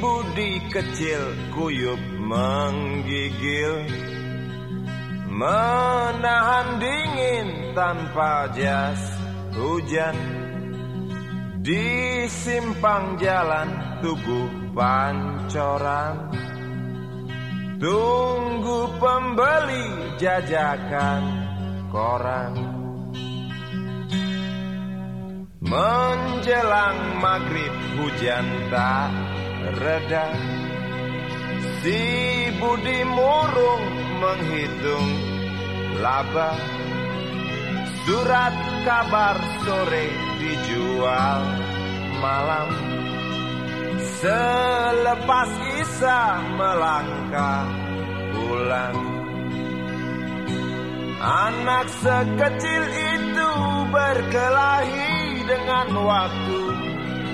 Budi kecil kuyup menggigil. Menahan dingin tanpa jas hujan. Di simpang jalan tubuh pancoran. Tunggu pembeli jajakan koran. Menjelang maghrib hujan tak reda Si Budi murung menghitung laba. Surat kabar sore dijual malam. Selepas Isa melangkah pulang. Anak sekecil itu berkelahi dengan waktu.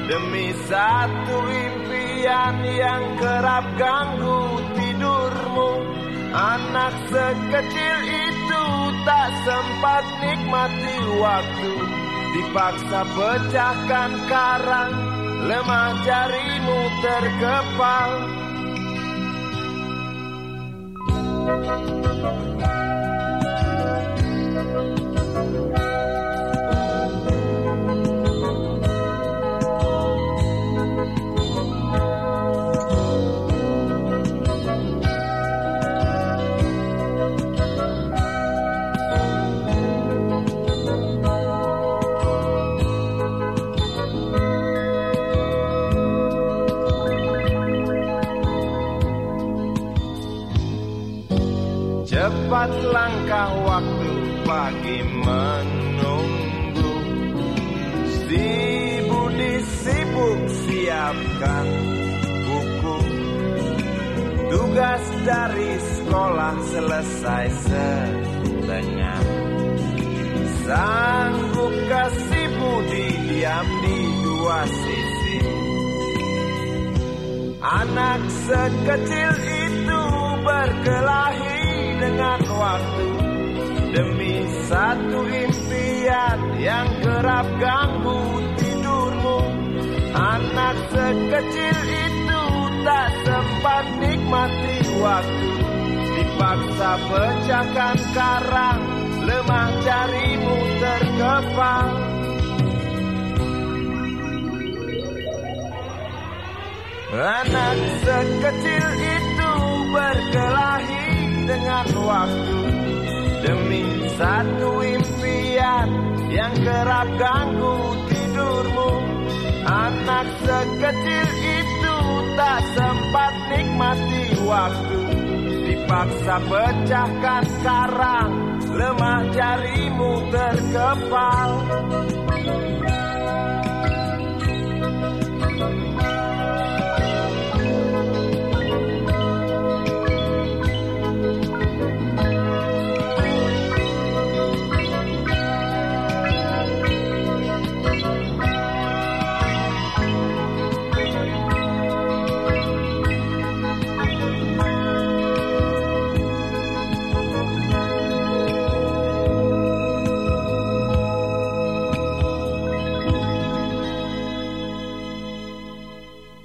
Demi satu impian yang kerap ganggu tidurmu. Anak sekecil itu tak sempat nikmati waktu. Dipaksa pecahkan karang Lemah jarimu terkepal Cepat langkah waktu pagi menunggu. Si Budi sibuk siapkan buku. Tugas dari sekolah selesai setengah Sanggup kasih Budi diam di dua sisi. Anak sekecil itu berkelahi dengan waktu Demi satu impian yang kerap ganggu tidurmu. Anak sekecil itu tak sempat nikmati waktu. Dipaksa pecahkan karang Lemah jarimu terkepal Anak sekecil itu berkelahi dengan waktu Demi satu impian yang kerap ganggu tidurmu Anak sekecil itu tak sempat nikmati waktu. Dipaksa pecahkan karang Lemah jarimu terkepal